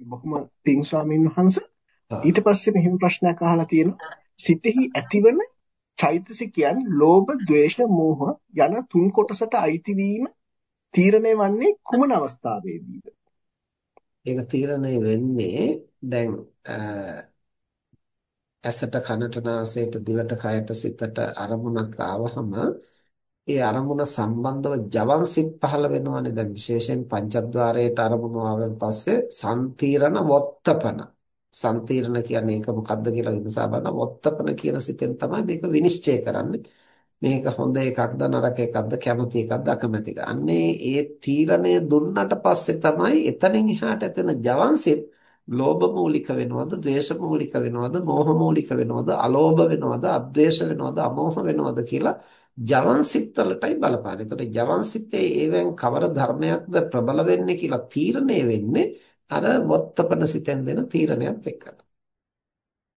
බොහොම පිං ස්වාමීන් වහන්සේ. ඊට පස්සේ මෙහෙම ප්‍රශ්නයක් අහලා තියෙනවා. සිතෙහි ඇතිවන චෛතසිකයන් ලෝභ, ද්වේෂ, මෝහ යන තුන් කොටසට අයිති වීම තීරණය වන්නේ කුමන අවස්ථාවේදීද? ඒක තීරණය වෙන්නේ දැන් ඇසට කනට නාසයට දිවට කයට සිතට අරමුණක් ආවහම ඒ අරමුණ සම්බන්ධව ජවන් සිත් පහළ වෙනවානේ. දැන් විශේෂයෙන් පංචද්වාරයට අරමුණ ආවෙන් පස්සේ සම්තිරණ වොත්තපන. සම්තිරණ කියන්නේ ඒක මොකක්ද කියලා විමසා බලන වොත්තපන කියන සිතෙන් තමයි මේක විනිශ්චය කරන්නේ. මේක හොඳ එකක්ද නරක එකක්ද කැමති එකක්ද අකමැති එකක්ද? අන්නේ ඒ තීරණය දුන්නට පස්සේ තමයි එතනින් එහාට ඇතෙන ජවන් සිත් ලෝභ මූලික වෙනවද ද්වේෂ මූලික වෙනවද මෝහ මූලික වෙනවද අලෝභ වෙනවද අද්වේෂ වෙනවද අමෝහ වෙනවද කියලා ජවන් සිත් වලටයි බලපාන්නේ. එතකොට ජවන් සිතේ ඒවෙන් කවර ධර්මයක්ද ප්‍රබල වෙන්නේ කියලා තීරණය වෙන්නේ අර වොත්තපන සිතෙන් දෙන තීරණයත් එක්කලා.